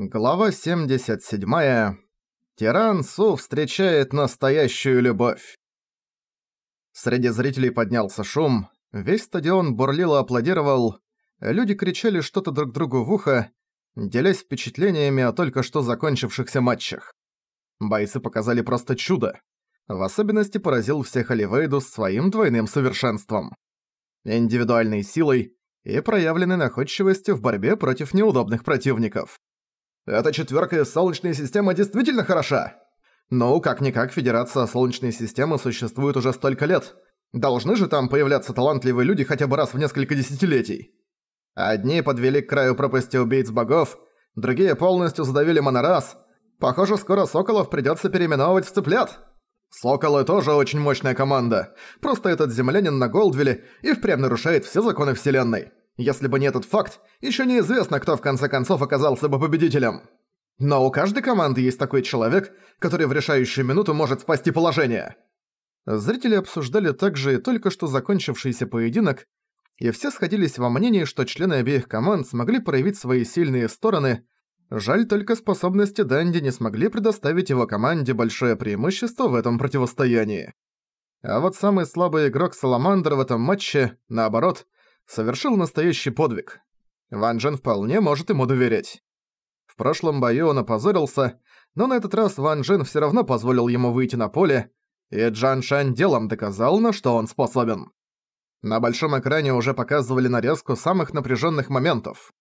Глава 77. Тиран Су встречает настоящую любовь. Среди зрителей поднялся шум, весь стадион бурлил и аплодировал, люди кричали что-то друг другу в ухо, делясь впечатлениями о только что закончившихся матчах. Бойцы показали просто чудо. В особенности поразил всех Оливейду своим двойным совершенством. Индивидуальной силой и проявленной находчивостью в борьбе против неудобных противников. Эта четверка из Солнечной системы действительно хороша. Ну, как-никак, Федерация Солнечной системы существует уже столько лет. Должны же там появляться талантливые люди хотя бы раз в несколько десятилетий. Одни подвели к краю пропасти убийц богов, другие полностью задавили монорас. Похоже, скоро Соколов придётся переименовывать в цыплят. Соколы тоже очень мощная команда. Просто этот землянин на Голдвилле и впрямь нарушает все законы Вселенной. Если бы не этот факт, еще неизвестно, кто в конце концов оказался бы победителем. Но у каждой команды есть такой человек, который в решающую минуту может спасти положение. Зрители обсуждали также и только что закончившийся поединок, и все сходились во мнении, что члены обеих команд смогли проявить свои сильные стороны, жаль только способности Данди не смогли предоставить его команде большое преимущество в этом противостоянии. А вот самый слабый игрок Саламандр в этом матче, наоборот, совершил настоящий подвиг. Ван Джен вполне может ему доверять. В прошлом бою он опозорился, но на этот раз Ван Джен всё равно позволил ему выйти на поле, и Джан Шань делом доказал, на что он способен. На большом экране уже показывали нарезку самых напряженных моментов.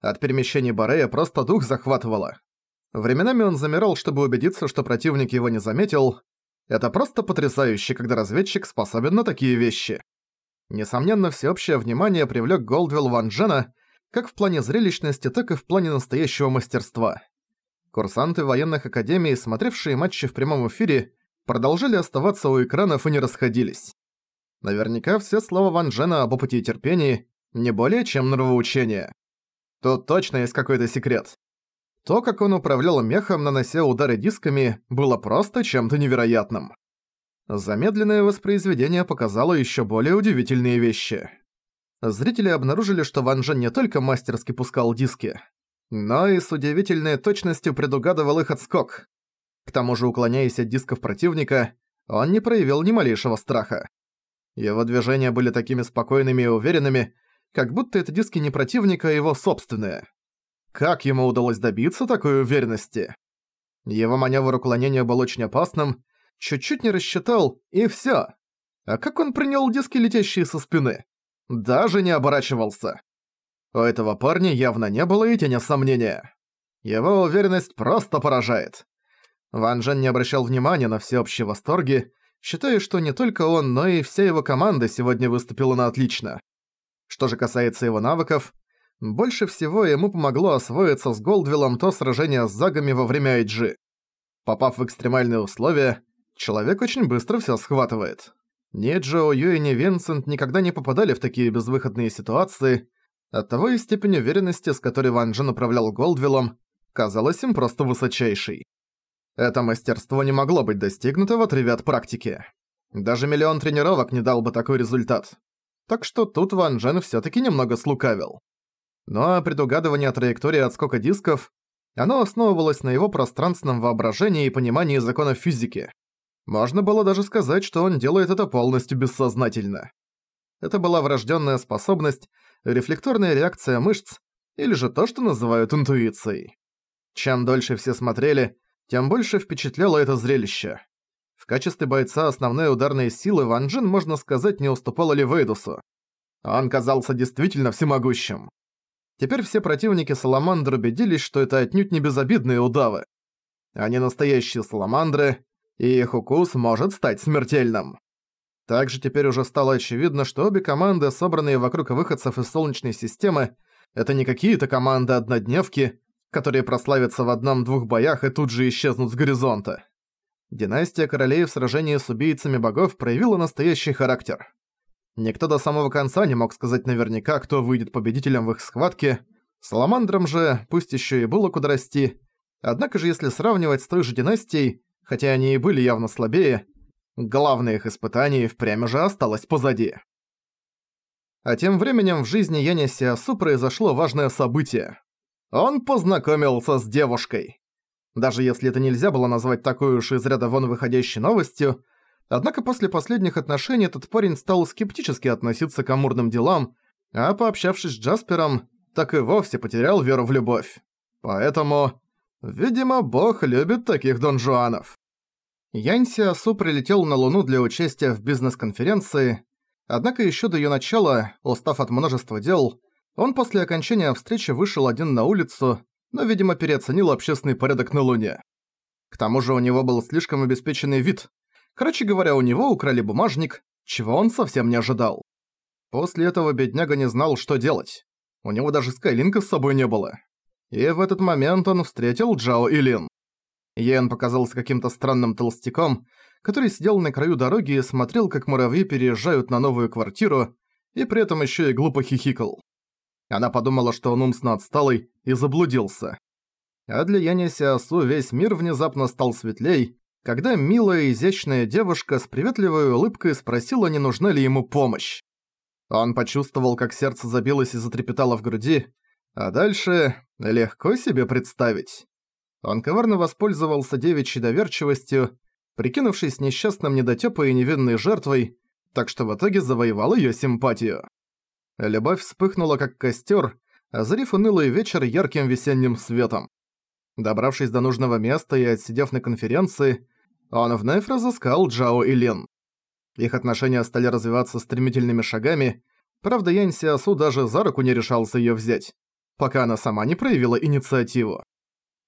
От перемещений Барея просто дух захватывало. Временами он замирал, чтобы убедиться, что противник его не заметил. Это просто потрясающе, когда разведчик способен на такие вещи. Несомненно, всеобщее внимание привлёк Голдвилл Ван Джена как в плане зрелищности, так и в плане настоящего мастерства. Курсанты военных академий, смотревшие матчи в прямом эфире, продолжали оставаться у экранов и не расходились. Наверняка все слова Ван Джена об опыте и терпении не более чем нравоучение. Тут точно есть какой-то секрет. То, как он управлял мехом, нанося удары дисками, было просто чем-то невероятным. Замедленное воспроизведение показало еще более удивительные вещи. Зрители обнаружили, что Ван Джен не только мастерски пускал диски, но и с удивительной точностью предугадывал их отскок. К тому же, уклоняясь от дисков противника, он не проявил ни малейшего страха. Его движения были такими спокойными и уверенными, как будто это диски не противника, а его собственные. Как ему удалось добиться такой уверенности? Его маневр уклонения был очень опасным, чуть-чуть не рассчитал, и всё. А как он принял диски, летящие со спины? Даже не оборачивался. У этого парня явно не было и тени сомнения. Его уверенность просто поражает. Ван Джен не обращал внимания на всеобщие восторги, считая, что не только он, но и вся его команда сегодня выступила на отлично. Что же касается его навыков, больше всего ему помогло освоиться с Голдвиллом то сражение с загами во время IG. Попав в экстремальные условия, Человек очень быстро всё схватывает. Ни Джоу Юй, ни Винсент никогда не попадали в такие безвыходные ситуации, оттого и степень уверенности, с которой Ван Джен управлял Голдвиллом, казалась им просто высочайшей. Это мастерство не могло быть достигнуто в отрыве от практики. Даже миллион тренировок не дал бы такой результат. Так что тут Ван Джен всё-таки немного слукавил. Но ну а предугадывание траектории отскока дисков, оно основывалось на его пространственном воображении и понимании законов физики. Можно было даже сказать, что он делает это полностью бессознательно. Это была врожденная способность, рефлекторная реакция мышц, или же то, что называют интуицией. Чем дольше все смотрели, тем больше впечатляло это зрелище. В качестве бойца основной ударной силы Ван Джин, можно сказать, не уступала ли Вейдусу. Он казался действительно всемогущим. Теперь все противники Саламандр убедились, что это отнюдь не безобидные удавы. Они настоящие Саламандры, и их укус может стать смертельным. Также теперь уже стало очевидно, что обе команды, собранные вокруг выходцев из Солнечной системы, это не какие-то команды-однодневки, которые прославятся в одном-двух боях и тут же исчезнут с горизонта. Династия королей в сражении с убийцами богов проявила настоящий характер. Никто до самого конца не мог сказать наверняка, кто выйдет победителем в их схватке. Саламандрам же, пусть еще и было куда расти, однако же если сравнивать с той же династией, хотя они и были явно слабее, главное их испытание впрямь уже осталось позади. А тем временем в жизни Яни Сиасу произошло важное событие. Он познакомился с девушкой. Даже если это нельзя было назвать такой уж из ряда вон выходящей новостью, однако после последних отношений этот парень стал скептически относиться к амурным делам, а пообщавшись с Джаспером, так и вовсе потерял веру в любовь. Поэтому, видимо, бог любит таких донжуанов. Янь Сиасу прилетел на Луну для участия в бизнес-конференции, однако еще до ее начала, устав от множества дел, он после окончания встречи вышел один на улицу, но, видимо, переоценил общественный порядок на Луне. К тому же у него был слишком обеспеченный вид. Короче говоря, у него украли бумажник, чего он совсем не ожидал. После этого бедняга не знал, что делать. У него даже Скайлинка с собой не было. И в этот момент он встретил Джао Илин. Йен показался каким-то странным толстяком, который сидел на краю дороги и смотрел, как муравьи переезжают на новую квартиру, и при этом еще и глупо хихикал. Она подумала, что он умственно отсталый, и заблудился. А для Яни Сиасу весь мир внезапно стал светлей, когда милая изящная девушка с приветливой улыбкой спросила, не нужна ли ему помощь. Он почувствовал, как сердце забилось и затрепетало в груди, а дальше легко себе представить. Он коварно воспользовался девичьей доверчивостью, прикинувшись несчастным недотёпой и невинной жертвой, так что в итоге завоевал её симпатию. Любовь вспыхнула как костер, озарив унылый вечер ярким весенним светом. Добравшись до нужного места и отсидев на конференции, он вновь разыскал Джао и Лин. Их отношения стали развиваться стремительными шагами, правда Янь Сиасу даже за руку не решался её взять, пока она сама не проявила инициативу.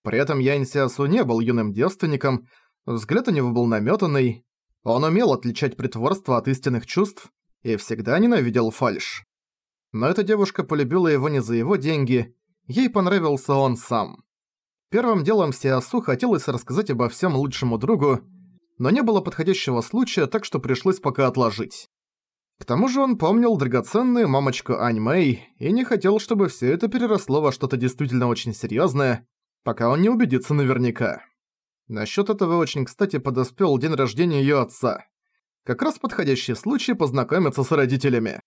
При этом Янь Сиасу не был юным девственником, взгляд у него был намётанный, он умел отличать притворство от истинных чувств и всегда ненавидел фальшь. Но эта девушка полюбила его не за его деньги, ей понравился он сам. Первым делом Сиасу хотелось рассказать обо всем лучшему другу, но не было подходящего случая, так что пришлось пока отложить. К тому же он помнил драгоценную мамочку Ань Мэй и не хотел, чтобы все это переросло во что-то действительно очень серьезное, пока он не убедится наверняка. Насчет этого очень кстати подоспел день рождения ее отца. Как раз подходящий случай познакомиться с родителями.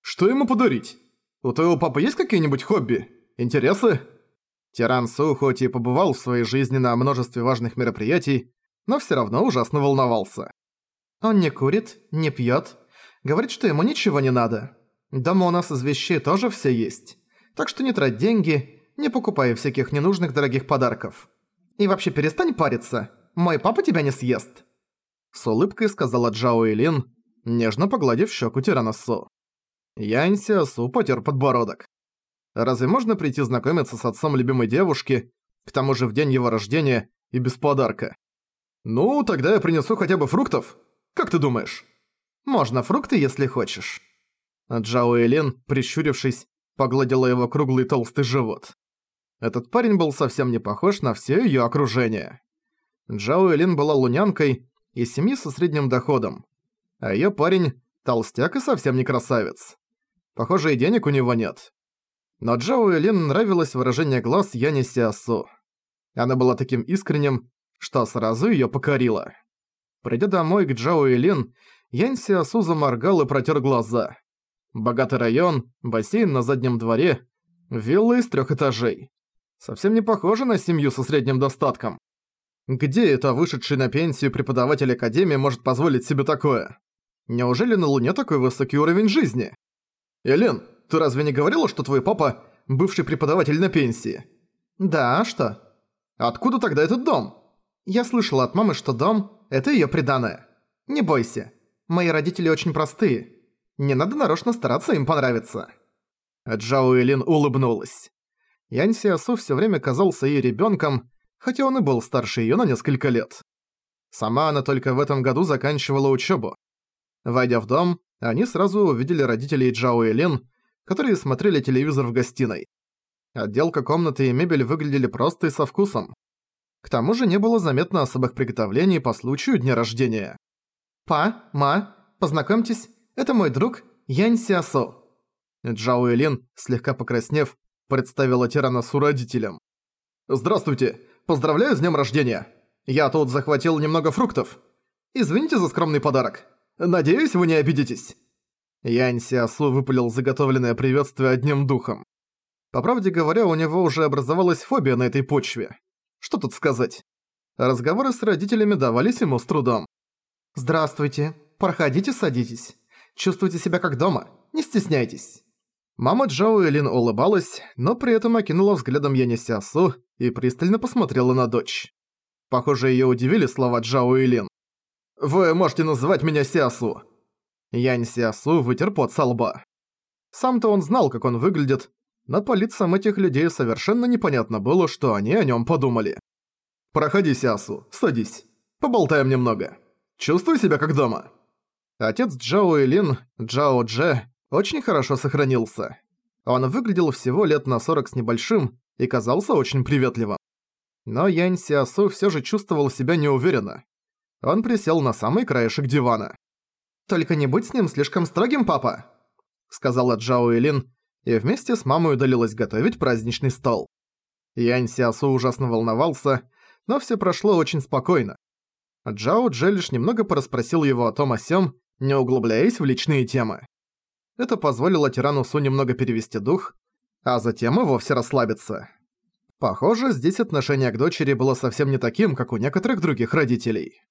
Что ему подарить? У твоего папы есть какие-нибудь хобби? Интересы? Тиран Су хоть и побывал в своей жизни на множестве важных мероприятий, но всё равно ужасно волновался. Он не курит, не пьёт, говорит, что ему ничего не надо. Дома у нас из вещей тоже все есть. Так что не трать деньги, не покупай всяких ненужных дорогих подарков. И вообще перестань париться, мой папа тебя не съест. С улыбкой сказала Джао Илин, нежно погладив щеку Тирана Су. Янь Сиасу потер подбородок. Разве можно прийти знакомиться с отцом любимой девушки, к тому же в день его рождения и без подарка? Ну, тогда я принесу хотя бы фруктов. Как ты думаешь? Можно фрукты, если хочешь. Джао Элин, прищурившись, погладила его круглый толстый живот. Этот парень был совсем не похож на все её окружение. Джао Элин была лунянкой из семьи со средним доходом, а её парень – толстяк и совсем не красавец. Похоже, и денег у него нет. Но Джао и Лин нравилось выражение глаз Яни Сиасу. Она была таким искренним, что сразу её покорила. Придя домой к Джао и Лин, Янь Сиасу заморгал и протер глаза. Богатый район, бассейн на заднем дворе, вилла из трех этажей. Совсем не похоже на семью со средним достатком. Где это вышедший на пенсию преподаватель Академии может позволить себе такое? Неужели на Луне такой высокий уровень жизни? «Элен, ты разве не говорила, что твой папа – бывший преподаватель на пенсии?» «Да, а что?» «Откуда тогда этот дом?» «Я слышала от мамы, что дом – это её приданое. Не бойся, мои родители очень простые. Не надо нарочно стараться им понравиться». Джао Элин улыбнулась. Янь Сиасу всё время казался ей ребёнком, хотя он и был старше её на несколько лет. Сама она только в этом году заканчивала учёбу. Войдя в дом, они сразу увидели родителей Джао и Лин, которые смотрели телевизор в гостиной. Отделка комнаты и мебель выглядели просто и со вкусом. К тому же не было заметно особых приготовлений по случаю дня рождения. «Па, ма, познакомьтесь, это мой друг Янь Сиасо». Джао и Лин, слегка покраснев, представила Тираносу родителям. «Здравствуйте, поздравляю с днем рождения. Я тут захватил немного фруктов. Извините за скромный подарок. Надеюсь, вы не обидитесь». Янь Сиасу выпалил заготовленное приветствие одним духом. По правде говоря, у него уже образовалась фобия на этой почве. Что тут сказать? Разговоры с родителями давались ему с трудом. «Здравствуйте. Проходите, садитесь. Чувствуйте себя как дома. Не стесняйтесь». Мама Джао Элин улыбалась, но при этом окинула взглядом Яни Сиасу и пристально посмотрела на дочь. Похоже, её удивили слова Джао Элин. «Вы можете называть меня Сиасу». Янь Сиасу вытер пот со лба. Сам-то он знал, как он выглядит, но по лицам этих людей совершенно непонятно было, что они о нём подумали. «Проходи, Сиасу, садись. Поболтаем немного. Чувствуй себя как дома». Отец Джао Элин, Джао Дже, очень хорошо сохранился. Он выглядел всего лет на 40 с небольшим и казался очень приветливым. Но Янь Сиасу всё же чувствовал себя неуверенно. Он присел на самый краешек дивана. «Только не будь с ним слишком строгим, папа!» Сказала Джао Элин, и вместе с мамой удалилась готовить праздничный стол. Янь Сиасу ужасно волновался, но всё прошло очень спокойно. Джао Дже лишь немного порасспросил его о том о сём, не углубляясь в личные темы. Это позволило тирану Су немного перевести дух, а затем и вовсе расслабиться. Похоже, здесь отношение к дочери было совсем не таким, как у некоторых других родителей.